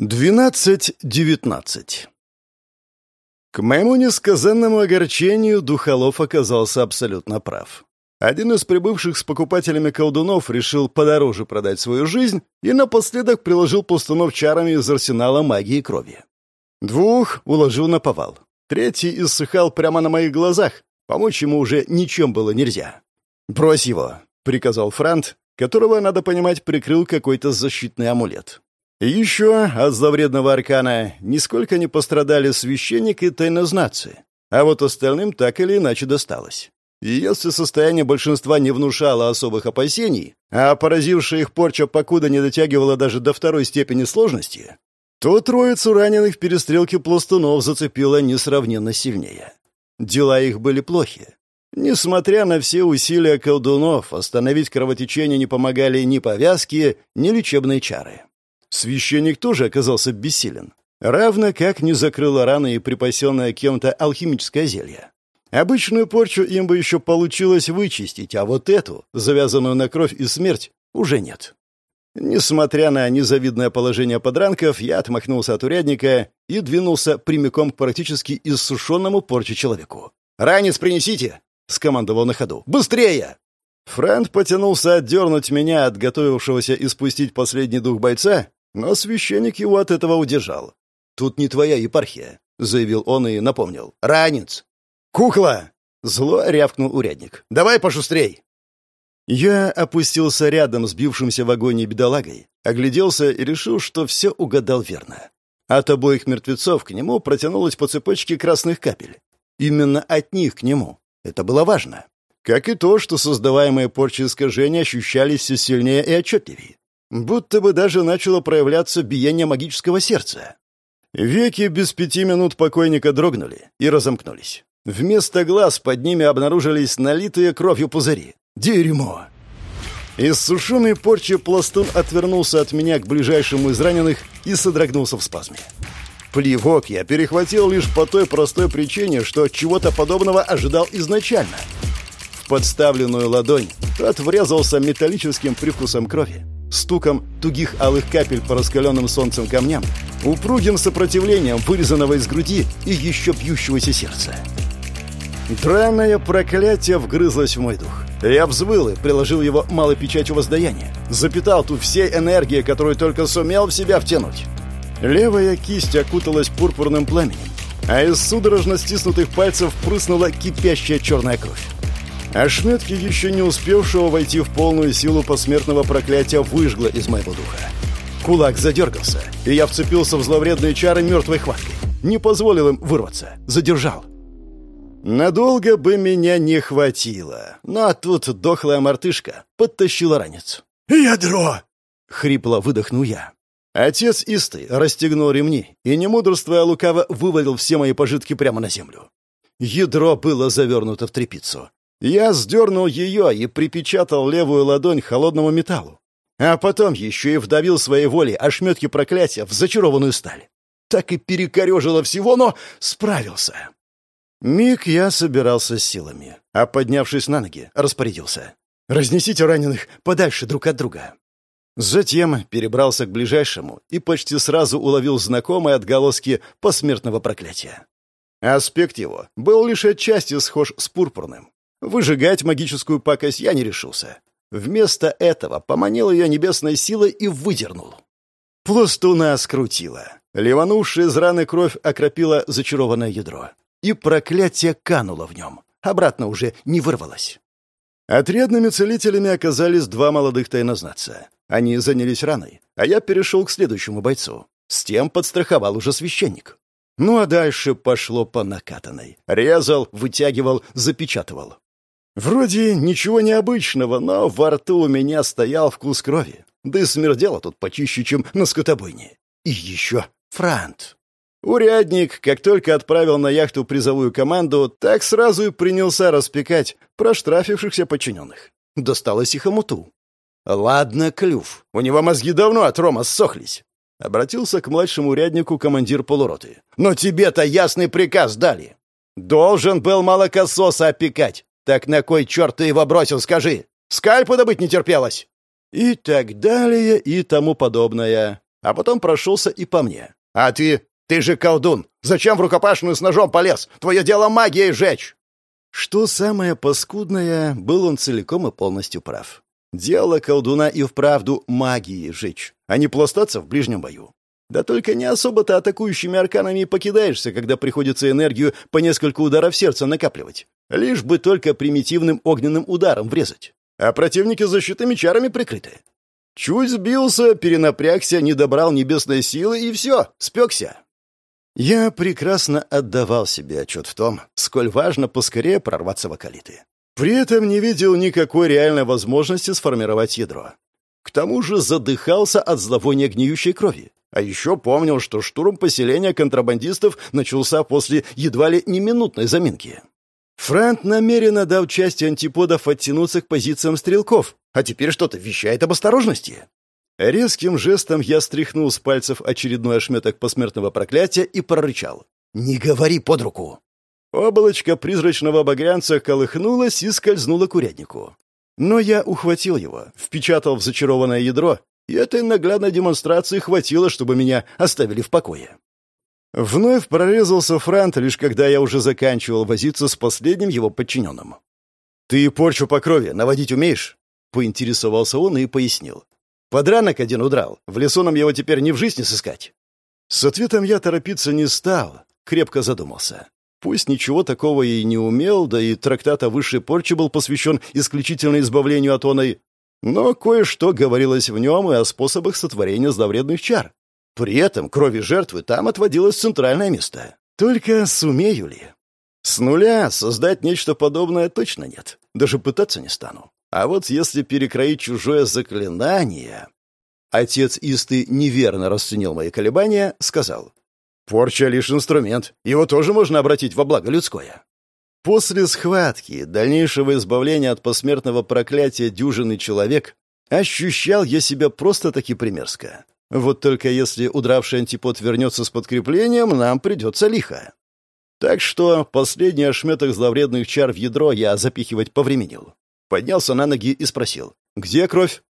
12.19 К моему несказанному огорчению Духолов оказался абсолютно прав. Один из прибывших с покупателями колдунов решил подороже продать свою жизнь и напоследок приложил пластунов чарами из арсенала магии крови. Двух уложил на повал. Третий иссыхал прямо на моих глазах. Помочь ему уже ничем было нельзя. «Брось его», — приказал Франт, которого, надо понимать, прикрыл какой-то защитный амулет. Еще от зловредного аркана нисколько не пострадали священник и тайнознатцы, а вот остальным так или иначе досталось. И если состояние большинства не внушало особых опасений, а поразившая их порча покуда не дотягивала даже до второй степени сложности, то троицу раненых в перестрелке пластунов зацепило несравненно сильнее. Дела их были плохи. Несмотря на все усилия колдунов, остановить кровотечение не помогали ни повязки, ни лечебные чары. Священник тоже оказался бессилен. Равно как не закрыло раны и припасенное кем-то алхимическое зелье. Обычную порчу им бы еще получилось вычистить, а вот эту, завязанную на кровь и смерть, уже нет. Несмотря на незавидное положение подранков, я отмахнулся от урядника и двинулся прямиком к практически иссушенному порче человеку. «Ранец принесите!» — скомандовал на ходу. «Быстрее!» Франт потянулся отдернуть меня от готовившегося испустить последний дух бойца, но священник его от этого удержал. «Тут не твоя епархия», — заявил он и напомнил. «Ранец!» «Кукла!» — зло рявкнул урядник. «Давай пошустрей!» Я опустился рядом с бившимся в агонии бедолагой, огляделся и решил, что все угадал верно. От обоих мертвецов к нему протянулась по цепочке красных капель. Именно от них к нему. Это было важно. Как и то, что создаваемые порчи искажения ощущались все сильнее и отчетливее будто бы даже начало проявляться биение магического сердца. Веки без пяти минут покойника дрогнули и разомкнулись. Вместо глаз под ними обнаружились налитые кровью пузыри. Дерьмо! Иссушенный порчи пластун отвернулся от меня к ближайшему из раненых и содрогнулся в спазме. Плевок я перехватил лишь по той простой причине, что чего-то подобного ожидал изначально. В подставленную ладонь тот врезался металлическим привкусом крови стуком тугих алых капель по раскаленным солнцем камням, упругим сопротивлением вырезанного из груди и еще бьющегося сердца. Драное проклятие вгрызлось в мой дух. Я взвыл и приложил его малой печатью воздаяния. Запитал тут всей энергией, которую только сумел в себя втянуть. Левая кисть окуталась пурпурным пламенем, а из судорожно стиснутых пальцев прыснула кипящая черная кровь. Ошметки еще не успевшего войти в полную силу посмертного проклятия выжгло из моего духа. Кулак задергался, и я вцепился в зловредные чары мертвой хваткой. Не позволил им вырваться. Задержал. Надолго бы меня не хватило. Но тут дохлая мартышка подтащила ранец. «Ядро!» — хрипло выдохнул я. Отец Истый расстегнул ремни и, не мудрствуя лукаво, вывалил все мои пожитки прямо на землю. Ядро было завернуто в тряпицу. Я сдернул ее и припечатал левую ладонь холодному металлу. А потом еще и вдавил своей волей ошметки проклятия в зачарованную сталь. Так и перекорежило всего, но справился. Миг я собирался силами, а, поднявшись на ноги, распорядился. «Разнесите раненых подальше друг от друга». Затем перебрался к ближайшему и почти сразу уловил знакомые отголоски посмертного проклятия. Аспект его был лишь отчасти схож с пурпурным. Выжигать магическую пакость я не решился. Вместо этого поманил ее небесной силой и выдернул. Пластуна скрутила. Ливанувшая из раны кровь окропила зачарованное ядро. И проклятие кануло в нем. Обратно уже не вырвалось. Отрядными целителями оказались два молодых тайнознатца. Они занялись раной, а я перешел к следующему бойцу. С тем подстраховал уже священник. Ну а дальше пошло по накатанной. Резал, вытягивал, запечатывал. Вроде ничего необычного, но во рту у меня стоял вкус крови. Да и смердело тут почище, чем на скотобойне. И еще Франт. Урядник, как только отправил на яхту призовую команду, так сразу и принялся распекать проштрафившихся подчиненных. Досталось и хомуту. «Ладно, Клюв, у него мозги давно от рома ссохлись», — обратился к младшему уряднику командир полуроты. «Но тебе-то ясный приказ дали. Должен был молокососа опекать, так на кой черт ты его бросил, скажи? Скальпу добыть не терпелось!» И так далее, и тому подобное. а потом прошелся и по мне. «А ты? Ты же колдун! Зачем в рукопашную с ножом полез? Твое дело магией жечь!» Что самое паскудное, был он целиком и полностью прав. Дело колдуна и вправду магией жечь, а не пластаться в ближнем бою. Да только не особо-то атакующими арканами покидаешься, когда приходится энергию по несколько ударов сердца накапливать. Лишь бы только примитивным огненным ударом врезать. А противники защитными чарами прикрыты. Чуть сбился, перенапрягся, не добрал небесной силы и все, спекся. Я прекрасно отдавал себе отчет в том, сколь важно поскорее прорваться в околиты. При этом не видел никакой реальной возможности сформировать ядро. К тому же задыхался от зловония гниющей крови. А еще помнил, что штурм поселения контрабандистов начался после едва ли не минутной заминки. Франт намеренно дал части антиподов оттянуться к позициям стрелков, а теперь что-то вещает об осторожности. Резким жестом я стряхнул с пальцев очередной ошметок посмертного проклятия и прорычал. «Не говори под руку!» Облачко призрачного багрянца колыхнулось и скользнуло к уряднику. Но я ухватил его, впечатал в зачарованное ядро и этой наглядной демонстрации хватило, чтобы меня оставили в покое. Вновь прорезался Франт, лишь когда я уже заканчивал возиться с последним его подчиненным. «Ты порчу по крови наводить умеешь?» — поинтересовался он и пояснил. «Подранок один удрал. В лесу нам его теперь не в жизни сыскать». С ответом я торопиться не стал, крепко задумался. Пусть ничего такого и не умел, да и трактат о высшей порче был посвящен исключительно избавлению от оной, но кое-что говорилось в нем и о способах сотворения зловредных чар. При этом крови жертвы там отводилось центральное место. Только сумею ли? С нуля создать нечто подобное точно нет. Даже пытаться не стану. А вот если перекроить чужое заклинание... Отец Исты неверно расценил мои колебания, сказал. «Порча — лишь инструмент. Его тоже можно обратить во благо людское». После схватки, дальнейшего избавления от посмертного проклятия дюжины человек, ощущал я себя просто-таки примерзко. Вот только если удравший антипод вернется с подкреплением, нам придется лихо. Так что последний ошметок зловредных чар в ядро я запихивать повременил. Поднялся на ноги и спросил, «Где кровь?»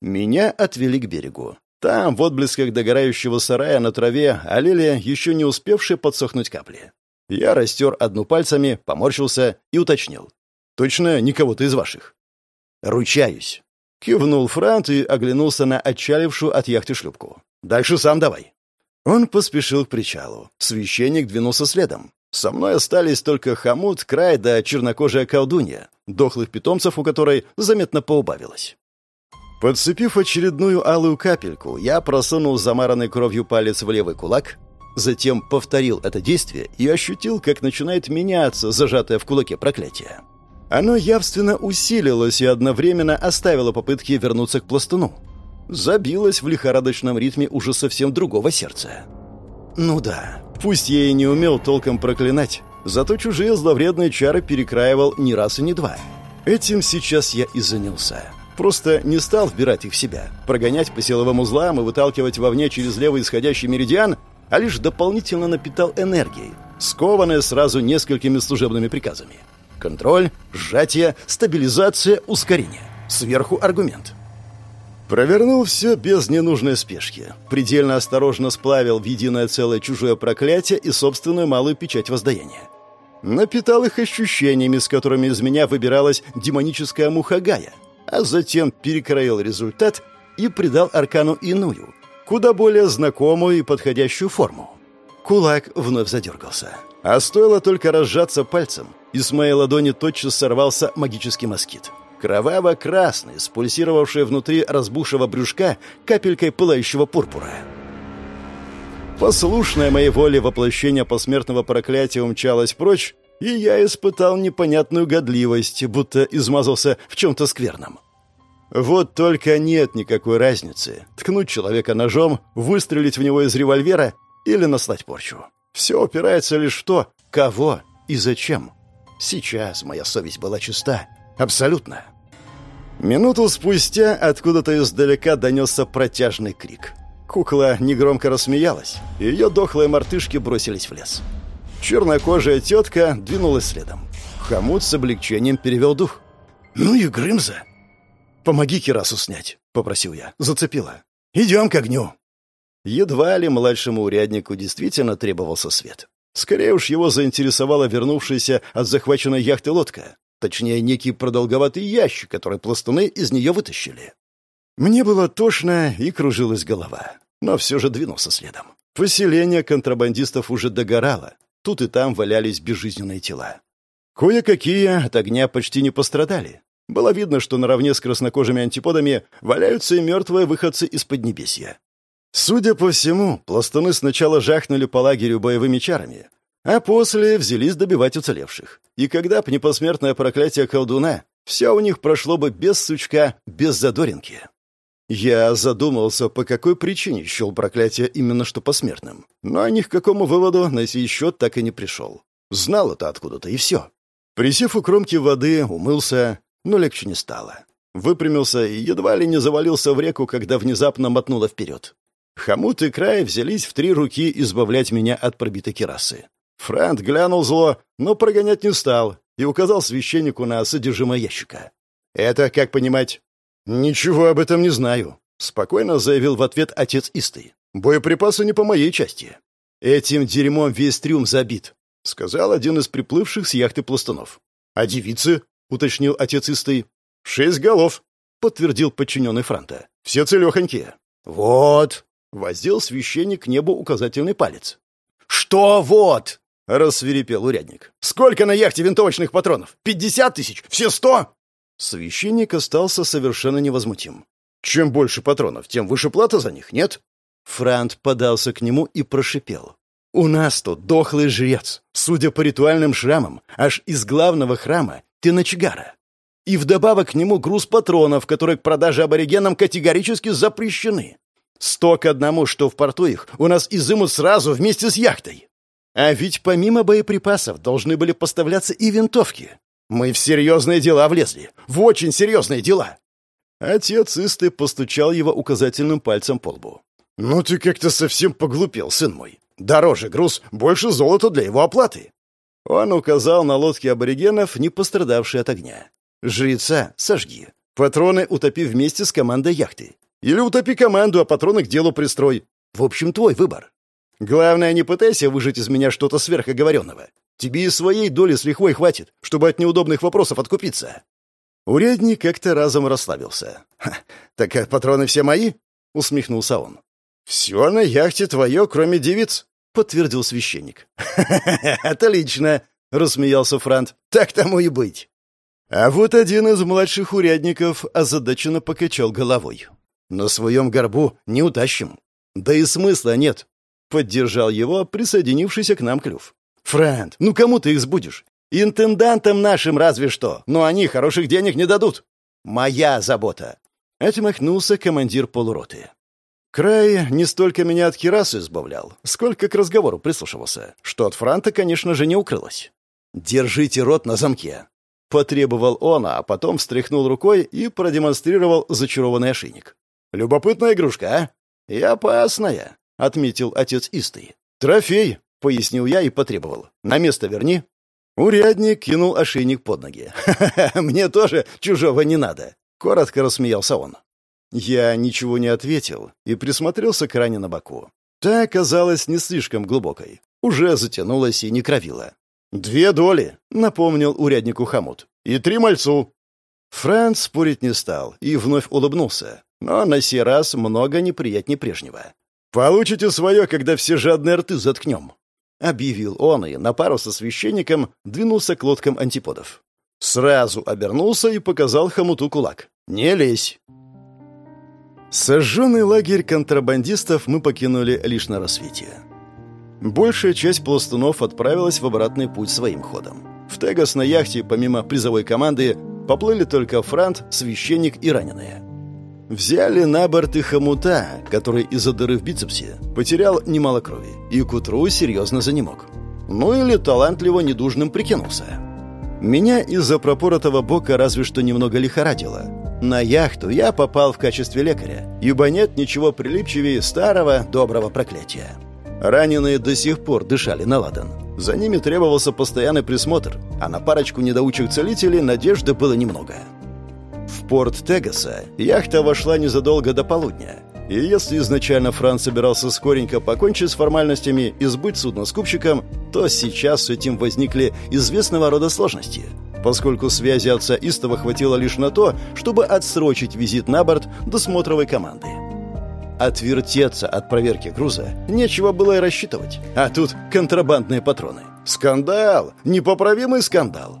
Меня отвели к берегу. Там, в отблесках догорающего сарая на траве, олели еще не успевшие подсохнуть капли. Я растер одну пальцами, поморщился и уточнил. «Точно не кого-то из ваших?» «Ручаюсь». Кивнул Франт и оглянулся на отчалившую от яхты шлюпку. «Дальше сам давай». Он поспешил к причалу. Священник двинулся следом. Со мной остались только хомут, край да чернокожая колдунья, дохлых питомцев у которой заметно поубавилось. Подцепив очередную алую капельку, я просунул замаранный кровью палец в левый кулак Затем повторил это действие и ощутил, как начинает меняться зажатое в кулаке проклятие. Оно явственно усилилось и одновременно оставило попытки вернуться к пластуну. Забилось в лихорадочном ритме уже совсем другого сердца. Ну да, пусть я и не умел толком проклинать, зато чужие зловредные чары перекраивал не раз и не два. Этим сейчас я и занялся. Просто не стал вбирать их в себя, прогонять по силовым узлам и выталкивать вовне через левый исходящий меридиан – а лишь дополнительно напитал энергией, скованная сразу несколькими служебными приказами. Контроль, сжатие, стабилизация, ускорение. Сверху аргумент. Провернул все без ненужной спешки. Предельно осторожно сплавил в единое целое чужое проклятие и собственную малую печать воздаяния. Напитал их ощущениями, с которыми из меня выбиралась демоническая муха Гая, а затем перекроил результат и придал аркану иную, куда более знакомую и подходящую форму. Кулак вновь задергался. А стоило только разжаться пальцем, и с моей ладони тотчас сорвался магический москит. Кроваво-красный, спульсировавший внутри разбухшего брюшка капелькой пылающего пурпура. Послушное моей воле воплощение посмертного проклятия умчалось прочь, и я испытал непонятную годливость, будто измазался в чем-то скверном. Вот только нет никакой разницы. Ткнуть человека ножом, выстрелить в него из револьвера или наслать порчу. Все упирается лишь в то, кого и зачем. Сейчас моя совесть была чиста. Абсолютно. Минуту спустя откуда-то издалека донесся протяжный крик. Кукла негромко рассмеялась, и ее дохлые мартышки бросились в лес. Чернокожая тетка двинулась следом. Хомут с облегчением перевел дух. «Ну и Грымза!» «Помоги Кирасу снять», — попросил я. Зацепила. «Идем к огню». Едва ли младшему уряднику действительно требовался свет. Скорее уж его заинтересовала вернувшаяся от захваченной яхты лодка. Точнее, некий продолговатый ящик, который пластуны из нее вытащили. Мне было тошно и кружилась голова, но все же двинулся следом. Поселение контрабандистов уже догорало. Тут и там валялись безжизненные тела. Кое-какие от огня почти не пострадали. Было видно, что наравне с краснокожими антиподами валяются и мертвые выходцы из Поднебесья. Судя по всему, пластуны сначала жахнули по лагерю боевыми чарами, а после взялись добивать уцелевших. И когда б не посмертное проклятие колдуна, все у них прошло бы без сучка, без задоринки. Я задумался, по какой причине счел проклятие именно что посмертным. Но ни к какому выводу на сей счет так и не пришел. Знал это откуда-то, и все. Присев у кромки воды, умылся, но легче не стало. Выпрямился и едва ли не завалился в реку, когда внезапно мотнуло вперед. Хомут и край взялись в три руки избавлять меня от пробитой керасы. Франт глянул зло, но прогонять не стал и указал священнику на содержимое ящика. «Это как понимать?» «Ничего об этом не знаю», — спокойно заявил в ответ отец Истый. «Боеприпасы не по моей части». «Этим дерьмом весь трюм забит», — сказал один из приплывших с яхты пластунов. «А девицы?» — уточнил отец Истый. «Шесть голов», — подтвердил подчиненный Франта. «Все целехонькие». «Вот», — воздел священник к небу указательный палец. «Что вот?» — рассверепел урядник. «Сколько на яхте винтовочных патронов? Пятьдесят тысяч? Все сто?» Священник остался совершенно невозмутим. «Чем больше патронов, тем выше плата за них, нет?» Франт подался к нему и прошипел. «У нас тут дохлый жрец, судя по ритуальным шрамам, аж из главного храма Теночгара. И вдобавок к нему груз патронов, которые к продаже аборигенам категорически запрещены. Сто к одному, что в порту их, у нас изымут сразу вместе с яхтой. А ведь помимо боеприпасов должны были поставляться и винтовки. Мы в серьезные дела влезли. В очень серьезные дела. Отец Исты постучал его указательным пальцем по лбу. «Ну ты как-то совсем поглупел, сын мой. Дороже груз, больше золота для его оплаты». Он указал на лодки аборигенов, не пострадавшие от огня. «Жреца сожги. Патроны утопи вместе с командой яхты. Или утопи команду, а патроны к делу пристрой. В общем, твой выбор. Главное, не пытайся выжать из меня что-то сверхоговоренного. Тебе и своей доли с лихвой хватит, чтобы от неудобных вопросов откупиться». Урядник как-то разом расслабился. «Так а патроны все мои?» — усмехнулся он. «Все на яхте твое, кроме девиц», — подтвердил священник. «Отлично!» — рассмеялся Франт. «Так тому и быть». А вот один из младших урядников озадаченно покачал головой. На своем горбу не утащим. Да и смысла нет. Поддержал его присоединившийся к нам клюв. Франт, ну кому ты их сбудешь? Интендантам нашим разве что, но они хороших денег не дадут. Моя забота. Отмахнулся командир полуроты. Край не столько меня от Кирасы избавлял, сколько к разговору прислушивался, что от Франта, конечно же, не укрылось. «Держите рот на замке», — потребовал он, а потом встряхнул рукой и продемонстрировал зачарованный ошейник. «Любопытная игрушка, а?» «И опасная», — отметил отец Истый. «Трофей», — пояснил я и потребовал. «На место верни». Урядник кинул ошейник под ноги. «Ха-ха-ха, мне тоже чужого не надо», — коротко рассмеялся он. Я ничего не ответил и присмотрелся к ране на боку. Та оказалась не слишком глубокой. Уже затянулась и не кровила. «Две доли», — напомнил уряднику хомут. «И три мальцу». Франц спорить не стал и вновь улыбнулся. Но на сей раз много неприятней прежнего. «Получите свое, когда все жадные рты заткнем», — объявил он и на пару со священником двинулся к лодкам антиподов. Сразу обернулся и показал хомуту кулак. «Не лезь!» Сожженный лагерь контрабандистов мы покинули лишь на рассвете. Большая часть пластунов отправилась в обратный путь своим ходом. В Тегас на яхте, помимо призовой команды, поплыли только Франт, священник и раненые. Взяли на борт и хомута, который из-за дыры в бицепсе потерял немало крови и к утру серьезно занемог. Ну или талантливо недужным прикинулся. Меня из-за пропоротого бока разве что немного лихорадило. На яхту я попал в качестве лекаря, ибо нет ничего прилипчивее старого доброго проклятия. Раненые до сих пор дышали на ладан. За ними требовался постоянный присмотр, а на парочку недоучих целителей надежды было немного. В порт Тегаса яхта вошла незадолго до полудня, И если изначально Франц собирался скоренько покончить с формальностями и сбыть судно скупщиком, то сейчас с этим возникли известного рода сложности, поскольку связи отца Истова хватило лишь на то, чтобы отсрочить визит на борт досмотровой команды. Отвертеться от проверки груза нечего было и рассчитывать, а тут контрабандные патроны. Скандал! Непоправимый скандал!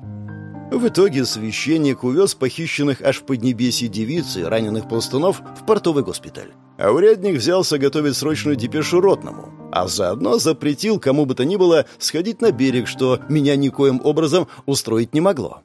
В итоге священник увез похищенных аж в Поднебесье девицы раненых пластунов в портовый госпиталь. А урядник взялся готовить срочную депешу ротному, а заодно запретил кому бы то ни было сходить на берег, что меня никоим образом устроить не могло.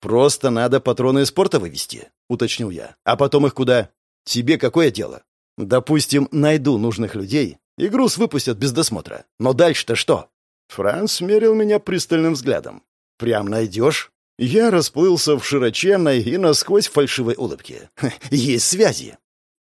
«Просто надо патроны из порта вывести», — уточнил я. «А потом их куда? Тебе какое дело? Допустим, найду нужных людей, и груз выпустят без досмотра. Но дальше-то что?» Франц смерил меня пристальным взглядом. «Прям найдешь?» Я расплылся в широченной и насквозь фальшивой улыбке. Есть связи.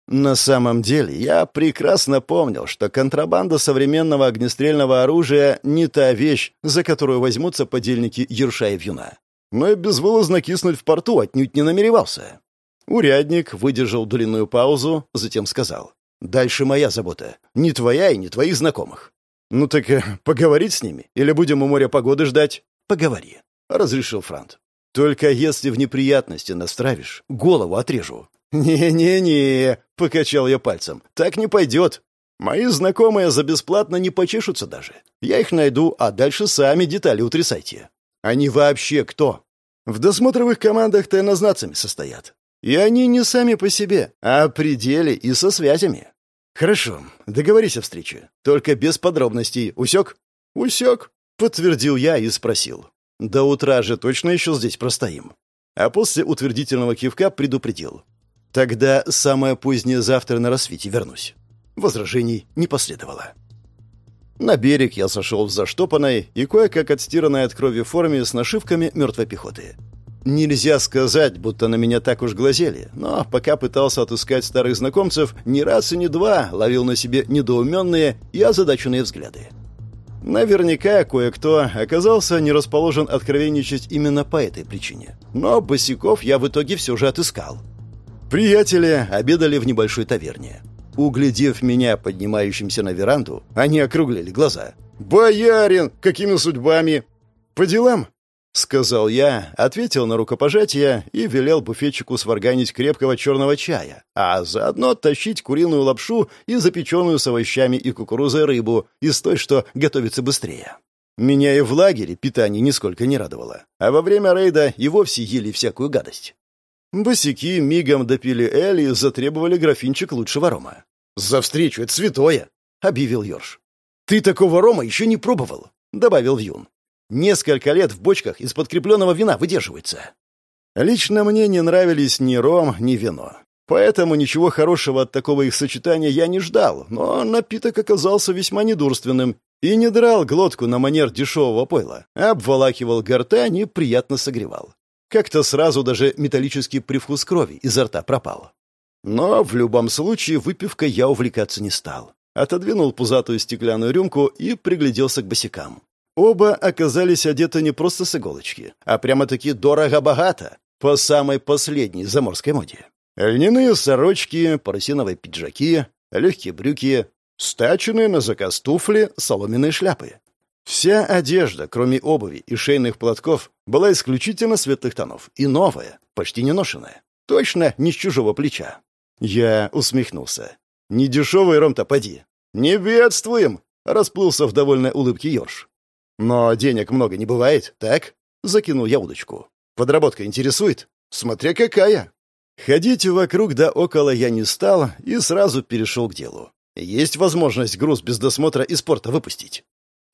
На самом деле, я прекрасно помнил, что контрабанда современного огнестрельного оружия не та вещь, за которую возьмутся подельники Ерша и Вьюна. Но и безвылазно киснуть в порту отнюдь не намеревался. Урядник выдержал длинную паузу, затем сказал. «Дальше моя забота. Не твоя и не твоих знакомых». «Ну так э, поговорить с ними? Или будем у моря погоды ждать?» «Поговори», — разрешил Франт. «Только если в неприятности настравишь, голову отрежу». «Не-не-не», — покачал я пальцем, — «так не пойдет. Мои знакомые за бесплатно не почешутся даже. Я их найду, а дальше сами детали утрясайте. Они вообще кто? В досмотровых командах тайнознацами состоят. И они не сами по себе, а при деле и со связями. Хорошо, договорись о встрече. Только без подробностей. Усек? Усек, подтвердил я и спросил. До утра же точно еще здесь простоим. А после утвердительного кивка предупредил. Тогда самое позднее завтра на рассвете вернусь. Возражений не последовало. На берег я сошел в заштопанной и кое-как отстиранной от крови форме с нашивками мертвой пехоты. Нельзя сказать, будто на меня так уж глазели, но пока пытался отыскать старых знакомцев, ни раз и ни два ловил на себе недоуменные и озадаченные взгляды. Наверняка кое-кто оказался не расположен откровенничать именно по этой причине. Но босиков я в итоге все же отыскал. Приятели обедали в небольшой таверне. Углядев меня, поднимающимся на веранду, они округлили глаза. «Боярин! Какими судьбами?» «По делам?» — сказал я, ответил на рукопожатие и велел буфетчику сварганить крепкого черного чая, а заодно тащить куриную лапшу и запеченную с овощами и кукурузой рыбу из той, что готовится быстрее. Меня и в лагере питание нисколько не радовало, а во время рейда и вовсе ели всякую гадость. Босики мигом допили эль и затребовали графинчик лучшего рома. «За встречу, это святое!» — объявил Йорш. «Ты такого рома еще не пробовал!» — добавил Вьюн. Несколько лет в бочках из подкрепленного вина выдерживается. Лично мне не нравились ни ром, ни вино. Поэтому ничего хорошего от такого их сочетания я не ждал, но напиток оказался весьма недурственным и не драл глотку на манер дешевого пойла, обволакивал гортань и приятно согревал. Как-то сразу даже металлический привкус крови изо рта пропал. Но в любом случае выпивкой я увлекаться не стал. Отодвинул пузатую стеклянную рюмку и пригляделся к босикам. Оба оказались одеты не просто с иголочки, а прямо-таки дорого-богато, по самой последней заморской моде. Льняные сорочки, парусиновые пиджаки, легкие брюки, стаченные на заказ туфли, соломенные шляпы. Вся одежда, кроме обуви и шейных платков, была исключительно светлых тонов и новая, почти не ношенная. Точно не с чужого плеча. Я усмехнулся. «Не дешевый ром-то поди». «Не бедствуем!» — расплылся в довольной улыбке Йорш. «Но денег много не бывает, так?» — закинул я удочку. «Подработка интересует? Смотря какая!» Ходить вокруг да около я не стал и сразу перешел к делу. Есть возможность груз без досмотра из порта выпустить.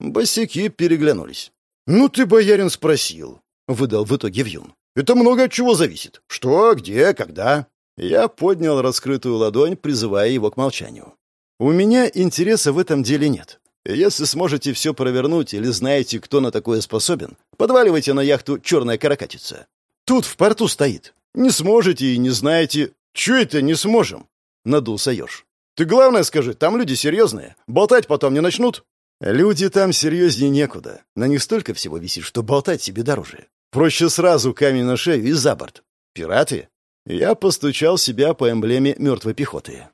Босяки переглянулись. «Ну ты, боярин, спросил», — выдал в итоге Вьюн. «Это много от чего зависит. Что, где, когда?» Я поднял раскрытую ладонь, призывая его к молчанию. «У меня интереса в этом деле нет. Если сможете все провернуть или знаете, кто на такое способен, подваливайте на яхту «Черная каракатица». Тут в порту стоит. Не сможете и не знаете. Че это не сможем?» — надулся Ёж. «Ты главное скажи, там люди серьезные. Болтать потом не начнут?» «Люди там серьезнее некуда. На них столько всего висит, что болтать себе дороже. Проще сразу камень на шею и за борт. Пираты?» Я постучал себя по эмблеме мертвой пехоты.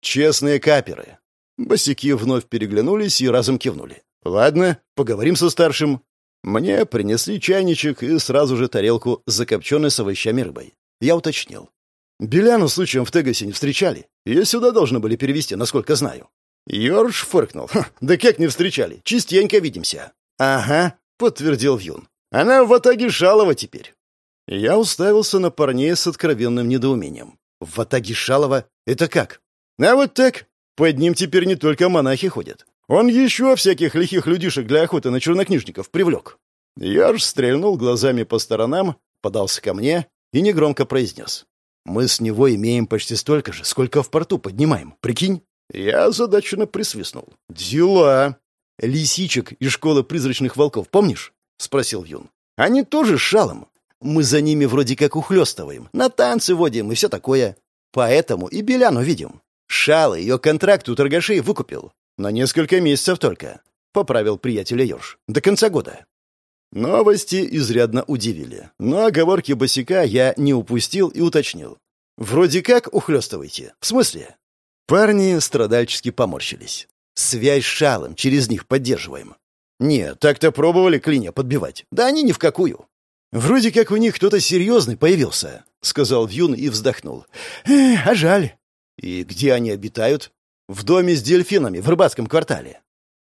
Честные каперы. Босики вновь переглянулись и разом кивнули. «Ладно, поговорим со старшим». Мне принесли чайничек и сразу же тарелку с закопченной с овощами рыбой. Я уточнил. «Беляну случаем в Тегасе не встречали. Ее сюда должны были перевести, насколько знаю». Йорж фыркнул. «Да как не встречали? Частенько видимся». «Ага», — подтвердил Вьюн. «Она в Атаге Шалова теперь». Я уставился на парней с откровенным недоумением. «В Атаге Шалова? Это как?» «А вот так. Под ним теперь не только монахи ходят. Он еще всяких лихих людишек для охоты на чернокнижников привлек». Йорж стрельнул глазами по сторонам, подался ко мне и негромко произнес. «Мы с него имеем почти столько же, сколько в порту поднимаем. Прикинь?» Я озадаченно присвистнул. «Дела!» «Лисичек из школы призрачных волков, помнишь?» — спросил Юн. «Они тоже шалом. Мы за ними вроде как ухлёстываем, на танцы водим и все такое. Поэтому и Беляну видим. Шала ее контракт у торгашей выкупил. На несколько месяцев только», — поправил приятеля Йорш. «До конца года». Новости изрядно удивили, но оговорки босика я не упустил и уточнил. «Вроде как ухлёстываете. В смысле?» Парни страдальчески поморщились. «Связь шалом через них поддерживаем». «Не, так-то пробовали клинья подбивать. Да они ни в какую». «Вроде как у них кто-то серьезный появился», — сказал Вьюн и вздохнул. «Эх, а жаль». «И где они обитают?» «В доме с дельфинами в рыбацком квартале».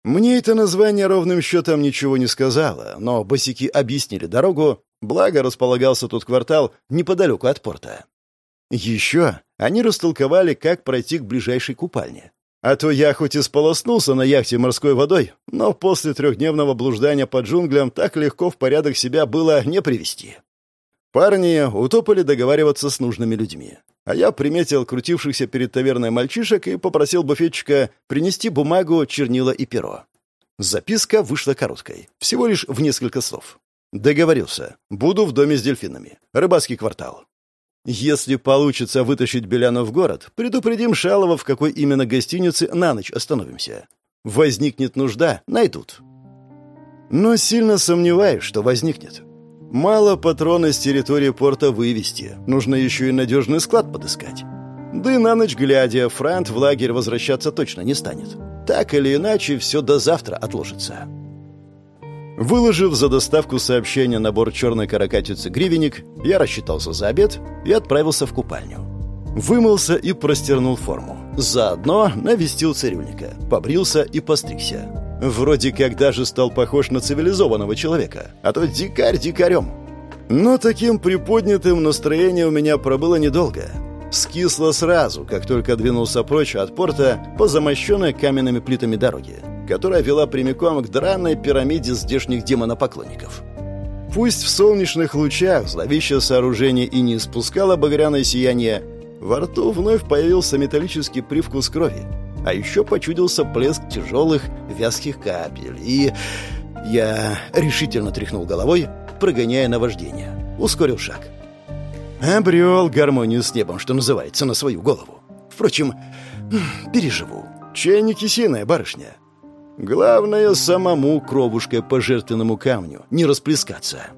Мне это название ровным счетом ничего не сказала, но босики объяснили дорогу, благо располагался тут квартал неподалеку от порта. Еще они растолковали, как пройти к ближайшей купальне. А то я хоть и сполоснулся на яхте морской водой, но после трехдневного блуждания по джунглям так легко в порядок себя было не привести. Парни утопали договариваться с нужными людьми. А я приметил крутившихся перед таверной мальчишек и попросил буфетчика принести бумагу, чернила и перо. Записка вышла короткой, всего лишь в несколько слов. Договорился. Буду в доме с дельфинами. Рыбацкий квартал. Если получится вытащить Беляну в город, предупредим Шалова, в какой именно гостинице на ночь остановимся. Возникнет нужда — найдут. Но сильно сомневаюсь, что возникнет. Мало патрона с территории порта вывести, нужно еще и надежный склад подыскать. Да и на ночь глядя, Франт в лагерь возвращаться точно не станет. Так или иначе, все до завтра отложится. Выложив за доставку сообщения на борт черной каракатицы гривенник, я рассчитался за обед и отправился в купальню. Вымылся и простернул форму. Заодно навестил цирюльника, побрился и постригся. Вроде как даже стал похож на цивилизованного человека, а то дикарь дикарем. Но таким приподнятым настроение у меня пробыло недолго. Скисло сразу, как только двинулся прочь от порта по замощенной каменными плитами дороге, которая вела прямиком к драной пирамиде здешних демонопоклонников. Пусть в солнечных лучах зловещее сооружение и не испускало багряное сияние, во рту вновь появился металлический привкус крови, а еще почудился плеск тяжелых вязких капель, и я решительно тряхнул головой, прогоняя наваждение. Ускорил шаг. Обрел гармонию с небом, что называется, на свою голову. Впрочем, переживу. Чайник синая барышня. Главное, самому кровушкой по жертвенному камню не расплескаться.